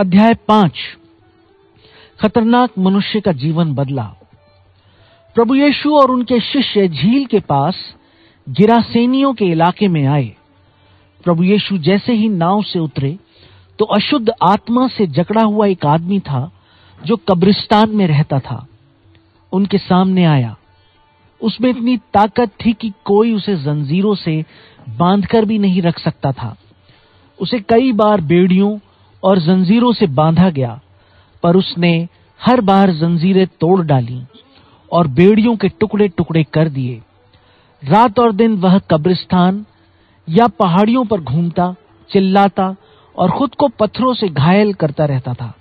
अध्याय पाँच, खतरनाक मनुष्य का जीवन बदला। प्रभु यीशु और उनके शिष्य झील के पास गिरासेनियों के इलाके में आए। प्रभु यीशु जैसे ही नाव से उतरे तो अशुद्ध आत्मा से जकड़ा हुआ एक आदमी था, जो कब्रिस्तान में रहता था। उनके सामने आया। उसमें इतनी ताकत थी कि कोई उसे जंजीरों से बांधकर भी नहीं रख सकता था। उसे कई बार बेड़ियों और जंजीरों से बांधा गया, पर उसने हर बार जंजीरें तोड़ डाली और बेड़ियों के टुकड़े टुकड़े कर दिए। रात और दिन वह कब्रिस्तान या पहाड़ियों पर घूमता, चिल्लाता और खुद को पत्थरों से घायल करता रहता था।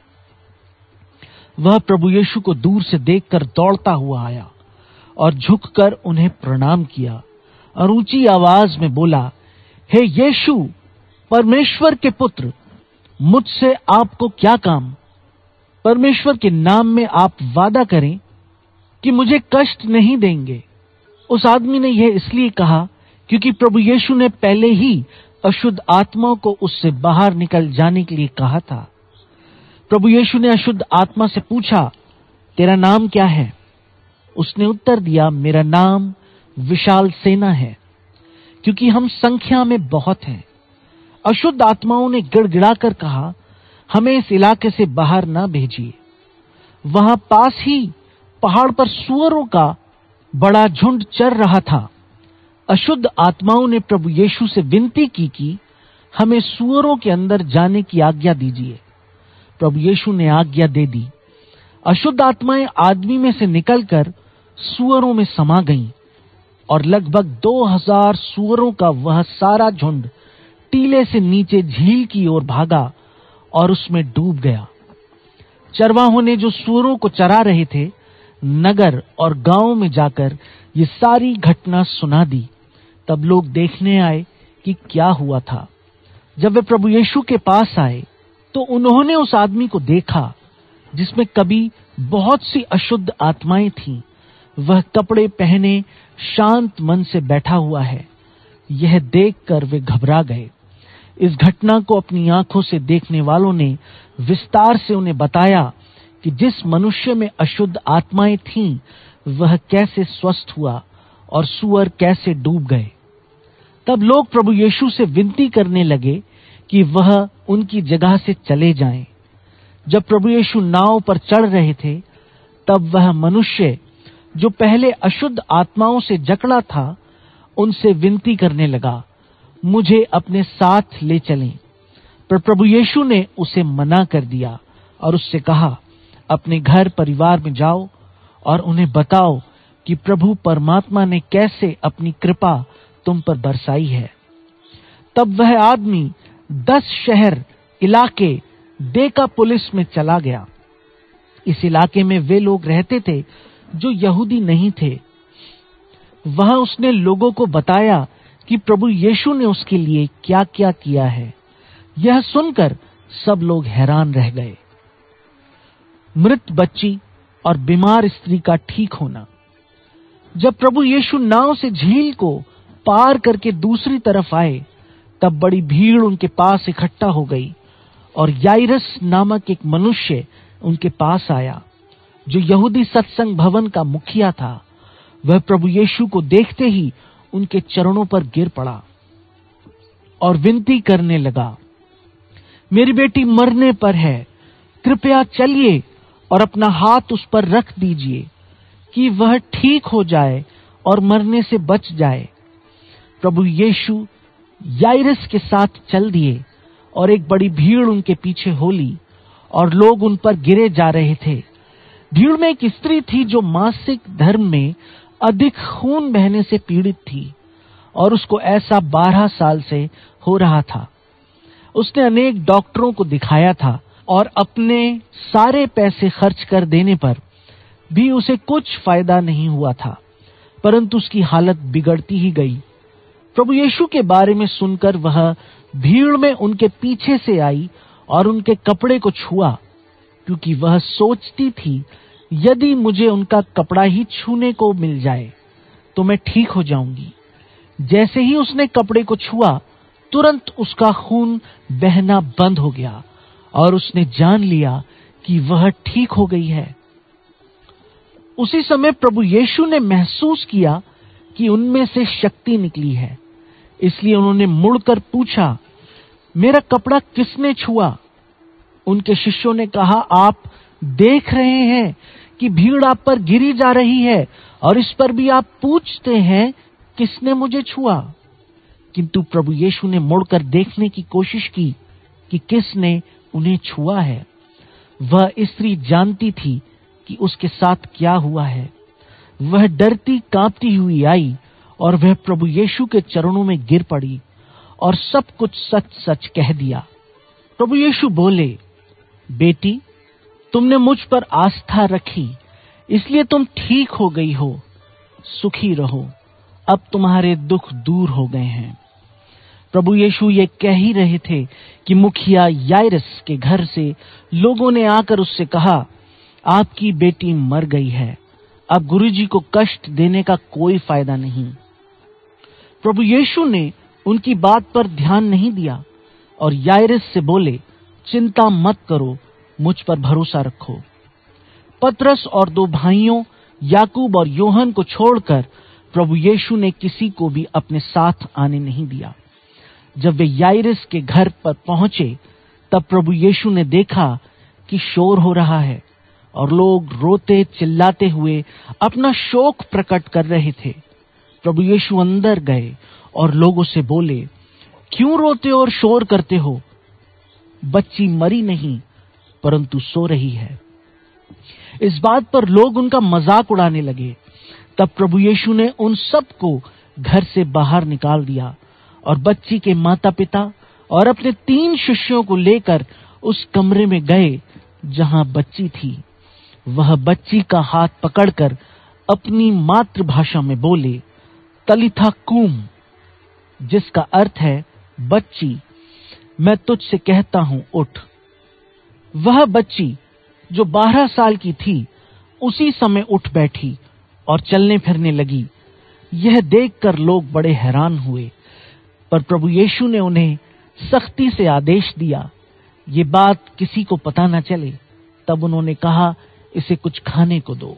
वह प्रभु यीशु को दूर से देखकर दौड़ता हुआ आया और झुककर उन्हें प्रणाम किया और ऊँची आवाज़ में बोला, हे यीशु, परमेश्वर के पुत्र मुझसे आपको क्या काम? परमेश्वर के नाम में आप वादा करें कि मुझे कष्ट नहीं देंगे। उस आदमी ने यह इसलिए कहा क्योंकि प्रभु यीशु ने पहले ही अशुद्ध आत्माओं को उससे बाहर निकल जाने के लिए कहा था। प्रभु यीशु ने अशुद्ध आत्मा से पूछा, तेरा नाम क्या है? उसने उत्तर दिया, मेरा नाम विशाल सेना है, क्योंकि हम संख्या में बहुत हैं। अशुद्ध आत्माओं ने गिड़गिड़ाकर कहा, हमें इस इलाके से बाहर ना भेजिए। वहाँ पास ही पहाड़ पर सुअरों का बड़ा झुंड चर रहा था। अशुद्ध आत्माओं ने प्रभु यीशु से विनती की कि हमें सुअरों के अंदर जाने की आज्ञा दीजिए। प्रभु यीशु ने आज्ञा दे दी। अशुद्ध आत्माएँ आदमी में से निकलकर सुअरों में समा गईं और लगभग दो हज़ार सुअरों का वह सारा झुंड टीले से नीचे झील की ओर भागा और उसमें डूब गया। चरवाहों ने जो सूरों को चरा रहे थे, नगर और गाँव में जाकर ये सारी घटना सुना दी। तब लोग देखने आए कि क्या हुआ था। जब वे प्रभु यीशु के पास आए तो उन्होंने उस आदमी को देखा, जिसमें कभी बहुत सी अशुद्ध आत्माएँ थीं। वह कपड़े पहने शांत मन से बैठा हुआ है। यह देखकर वे घबरा गए। इस घटना को अपनी आँखों से देखने वालों ने विस्तार से उन्हें बताया कि जिस मनुष्य में अशुद्ध आत्माएँ थीं, वह कैसे स्वस्थ हुआ और सुअर कैसे डूब गए तब लोग प्रभु यीशु से विनती करने लगे कि वह उनकी जगह से चले जाएँ। जब प्रभु यीशु नाव पर चढ़ रहे थे, तब वह मनुष्य, जो पहले अशुद्ध आत्माओं से जकड़ा था, उनसे विनती करने लगा मुझे अपने साथ ले चलें। पर प्रभु यीशु ने उसे मना कर दिया और उससे कहा, अपने घर परिवार में जाओ और उन्हें बताओ कि प्रभु परमात्मा ने कैसे अपनी कृपा तुम पर बरसाई है। तब वह आदमी दस शहर इलाके देका पुलिस में चला गया। इस इलाके में वे लोग रहते थे जो यहूदी नहीं थे। वहाँ उसने लोगों को बताया कि प्रभु यीशु ने उसके लिए क्या क्या किया है। यह सुनकर सब लोग हैरान रह गए। मृत बच्ची और बीमार स्त्री का ठीक होना। जब प्रभु यीशु नाव से झील को पार करके दूसरी तरफ़ आए, तब बड़ी भीड़ उनके पास इकट्ठा हो गई और याइरस नामक एक मनुष्य उनके पास आया, जो यहूदी सत्संग भवन का मुखिया था। वह प्रभु यीशु को देखते ही उनके चरणों पर गिर पड़ा और विनती करने लगा, मेरी बेटी मरने पर है, कृपया चलिए और अपना हाथ उस पर रख दीजिए कि वह ठीक हो जाए और मरने से बच जाए। प्रभु यीशु याइरस के साथ चल दिए और एक बड़ी भीड़ उनके पीछे हो ली और लोग उन पर गिरे जा रहे थे। भीड़ में एक स्त्री थी जो मासिक धर्म में अधिक खून बहने से पीड़ित थी और उसको ऐसा बारह साल से हो रहा था। उसने अनेक डॉक्टरों को दिखाया था और अपने सारे पैसे खर्च कर देने पर भी उसे कुछ फ़ायदा नहीं हुआ था, परंतु उसकी हालत बिगड़ती ही गई। प्रभु यीशु के बारे में सुनकर वह भीड़ में उनके पीछे से आई और उनके कपड़े को छुआ, क्योंकि वह सोचती थी यदि मुझे उनका कपड़ा ही छूने को मिल जाए तो मैं ठीक हो जाऊँगी। जैसे ही उसने कपड़े को छुआ, तुरंत उसका खून बहना बंद हो गया और उसने जान लिया कि वह ठीक हो गई है। उसी समय प्रभु यीशु ने महसूस किया कि उनमें से शक्ति निकली है। इसलिए उन्होंने मुड़कर पूछा, मेरा कपड़ा किसने छुआ? उनके शिष्यों ने कहा, आप देख रहे हैं कि भीड़ आप पर गिरी जा रही है और इस पर भी आप पूछते हैं, किसने मुझे छुआ? किंतु प्रभु यीशु ने मुड़कर देखने की कोशिश की कि किसने उन्हें छुआ है। वह स्त्री जानती थी कि उसके साथ क्या हुआ है। वह डरती कांपती हुई आई और वह प्रभु यीशु के चरणों में गिर पड़ी और सब कुछ सच सच कह दिया। प्रभु यीशु बोले, बेटी तुमने मुझ पर आस्था रखी, इसलिए तुम ठीक हो गई हो, सुखी रहो। अब तुम्हारे दुख दूर हो गए हैं। प्रभु यीशु ये कह ही रहे थे कि मुखिया याइरस के घर से लोगों ने आकर उससे कहा, आपकी बेटी मर गई है, अब गुरुजी को कष्ट देने का कोई फ़ायदा नहीं। प्रभु यीशु ने उनकी बात पर ध्यान नहीं दिया और याइरस से बोले, चिंता मत करो मुझ पर भरोसा रखो। पत्रस और दो भाइयों, याकूब और योहन को छोड़कर प्रभु यीशु ने किसी को भी अपने साथ आने नहीं दिया। जब वे याइरस के घर पर पहुँचे, तब प्रभु यीशु ने देखा कि शोर हो रहा है और लोग रोते चिल्लाते हुए अपना शोक प्रकट कर रहे थे। प्रभु यीशु अंदर गए और लोगों से बोले, क्यों रोते और शोर करते हो? बच्ची मरी नहीं परंतु सो रही है। इस बात पर लोग उनका मज़ाक उड़ाने लगे। तब प्रभु यीशु ने उन सबको घर से बाहर निकाल दिया और बच्ची के माता पिता और अपने तीन शिष्यों को लेकर उस कमरे में गए जहाँ बच्ची थी। वह बच्ची का हाथ पकड़कर अपनी मातृभाषा में बोले तलिथा कुम जिसका अर्थ है, बच्ची, मैं तुझसे कहता हूँ, उठ। वह बच्ची जो बारह साल की थी, उसी समय उठ बैठी और चलने फिरने लगी। यह देखकर लोग बड़े हैरान हुए, पर प्रभु यीशु ने उन्हें सख्ती से आदेश दिया। ये बात किसी को पता न चले, तब उन्होंने कहा, इसे कुछ खाने को दो।